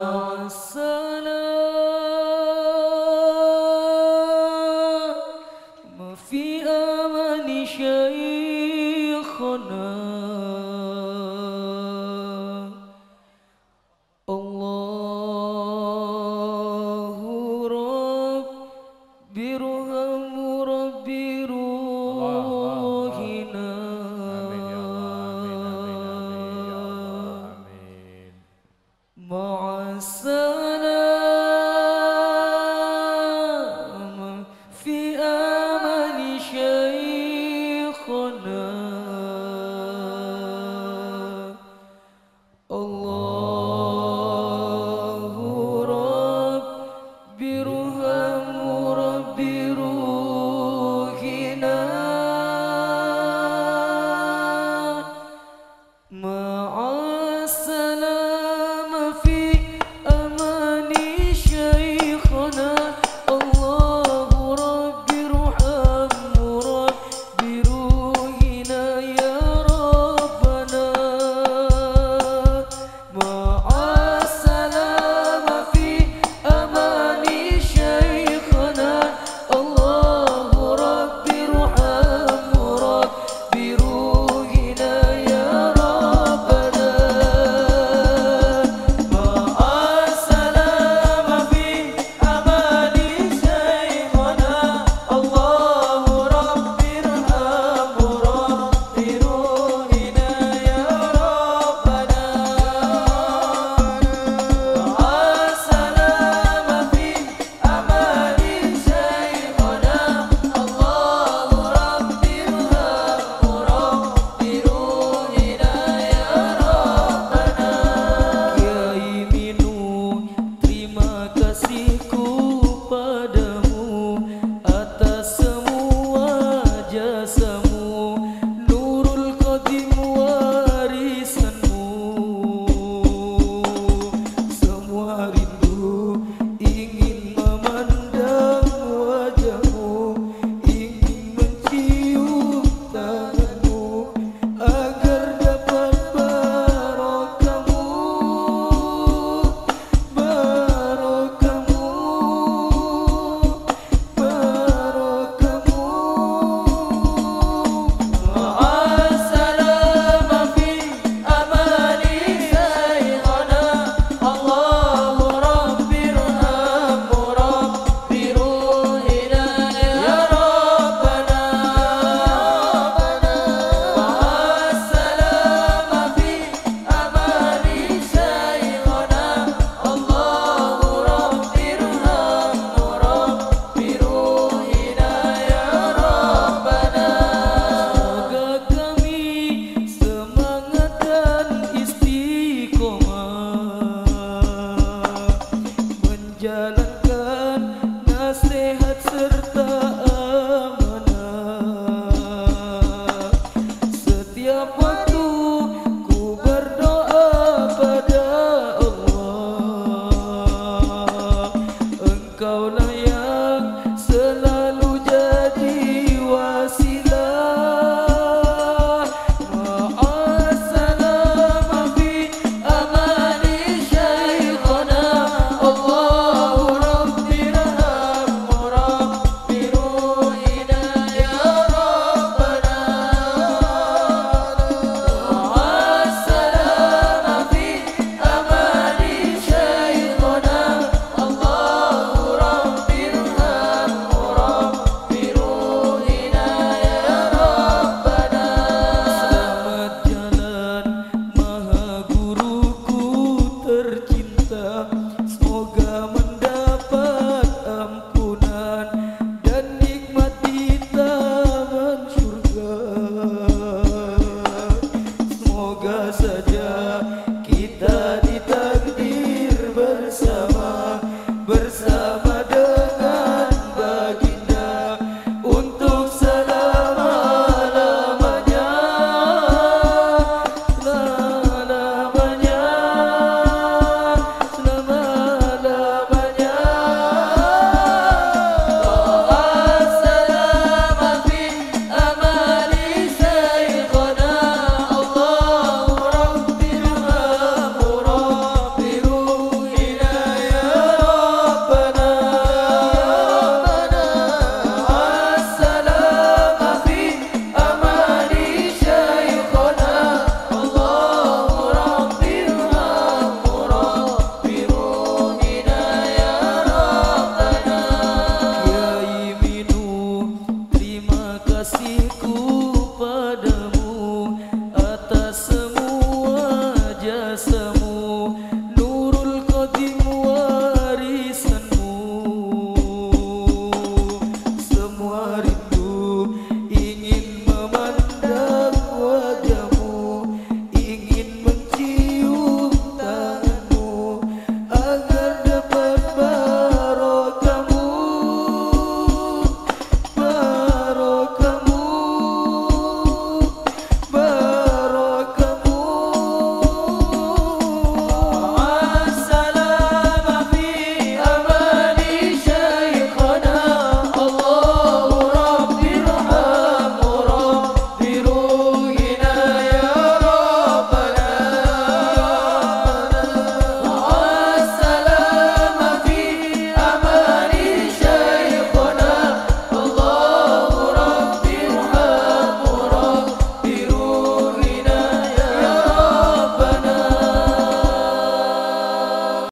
Awesome. hatiku رجالا. de